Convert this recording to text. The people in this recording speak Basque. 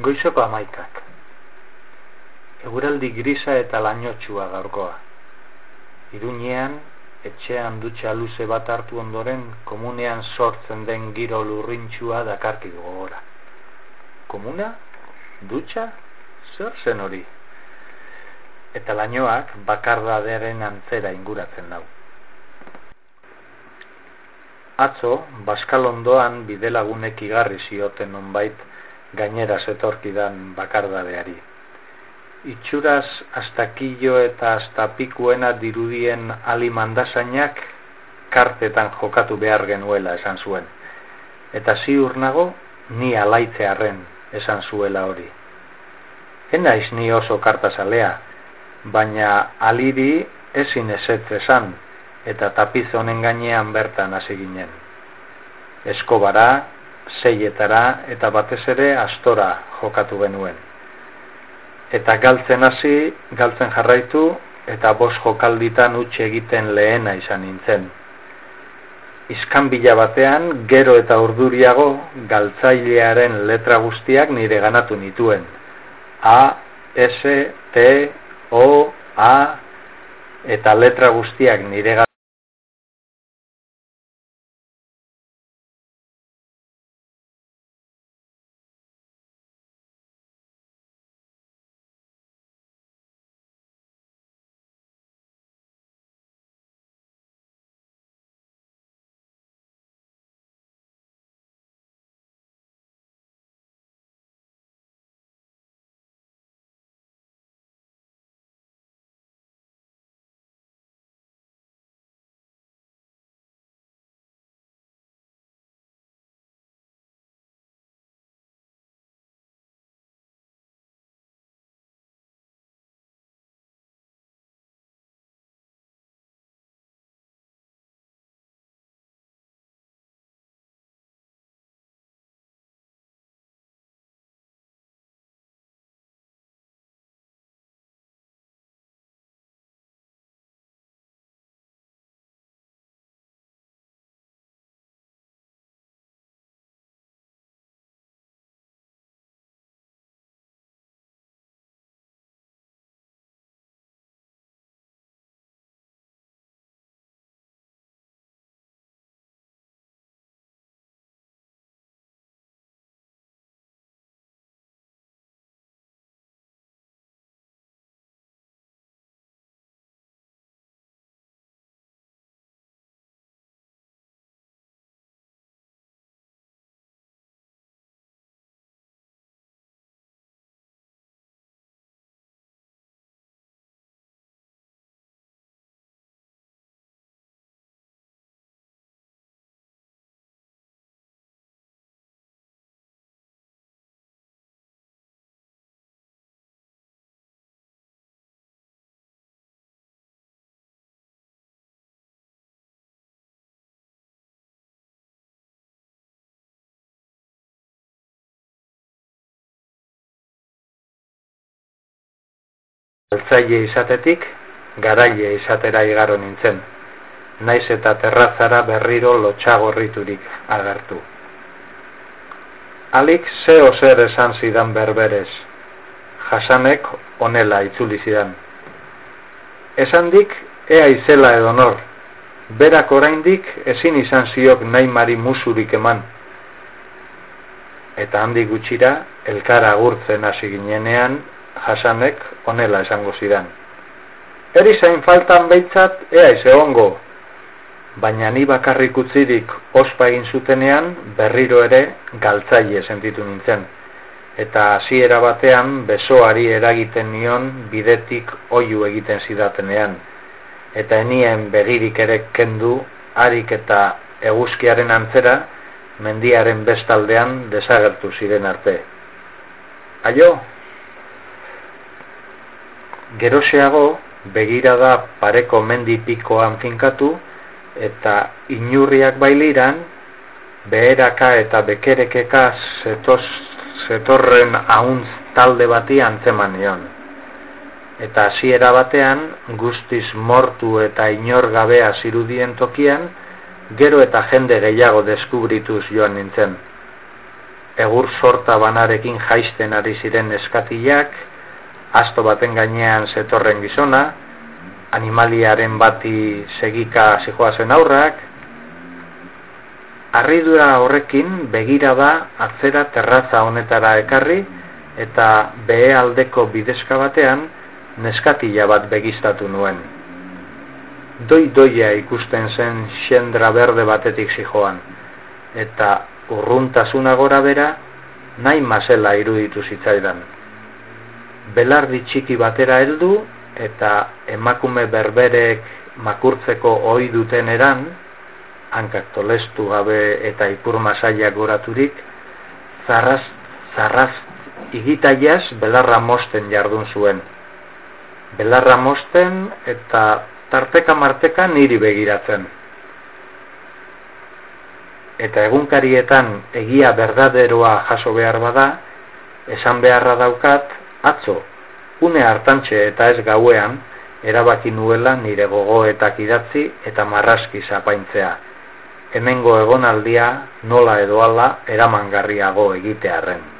Goizoko amaikak. Eguraldi grisa eta lainotxua gaurkoa. Iruñean, etxean dutxa luze bat hartu ondoren, komunean sortzen den giro lurrintxua dakarki gogora. Komuna? Dutxa? Zer zen hori? Eta lainoak bakardaderen antzera inguratzen dau. Atzo, Baskalondoan bidelagunek igarri zioten onbait gainera zetorkidan bakardadeari. Itxuraz astakillo eta astapikuena dirudien alimandasainak kartetan jokatu behar genuela esan zuen. Eta ziur nago, ni alaitzearen esan zuela hori. Enaiz ni oso kartazalea, baina aliri ezin ezetz esan, eta tapiz honen gainean bertan hasi ginen. Eskobara, seietara eta batez ere astora jokatu genuen. Eta galtzen hasi, galtzen jarraitu eta bos jokalditan utxe egiten lehena izan nintzen. Izkan bila batean, gero eta urduriago, galtzailearen letra guztiak nire ganatu nituen. A, S, T, O, A, eta letra guztiak nire Altzaile izatetik, garaile izatera igaro nintzen, naiz eta terrazara berriro lotxagorriturik agertu. Alik zeo zer esan zidan berberez, jasanek onela itzuli zidan. Esan dik, ea izela edo nor, berak oraindik ezin izan ziok nahi mari musurik eman. Eta handi gutxira, elkara agurtzen hasi ginenean, jasanek onela esango zidan. Eri zain faltan behitzat ea egongo, baina ni bakarrik utzirik ospa egin zutenean berriro ere galtzaile sentitu nintzen. Eta hasiera batean besoari eragiten nion bidetik oiu egiten zidatenean. Eta enien begirik ere kendu, harik eta eguzkiaren antzera, mendiaren bestaldean desagertu ziren arte. Aio, Geroseago, begirada pareko mendi pikoan finkatu, eta inurriak bailiran, beheraka eta bekerekeka zetos, zetorren ahuntz talde bati antzeman nion. Eta hasiera batean, guztiz mortu eta inor gabea zirudien tokian, gero eta jende gehiago deskubrituz joan nintzen. egur sorta banarekin jaisten ari ziren eskatiak, asto baten gainean zetorren gizona, animaliaren bati segika zijoazen aurrak, arridura horrekin begira da atzera terraza honetara ekarri eta behe aldeko bidezka batean neskatila bat begistatu nuen. Doi-doia ikusten zen xendra berde batetik zijoan, eta urruntasuna gora bera nahi masela iruditu zitzaidan. Belardi txiki batera heldu eta emakume berberek makurtzeko ohi duten eran, hankak tolestu gabe eta ipur masaiak goraturik, zarraz, zarraz igitaiaz belarra mosten jardun zuen. Belarra mosten eta tarteka marteka niri begiratzen eta egunkarietan egia berdaderoa jaso behar bada, esan beharra daukat, atzo, une hartantxe eta ez gauean, erabaki nuela nire gogoetak idatzi eta marraski zapaintzea. Hemengo egonaldia nola edo ala eramangarriago egitearren.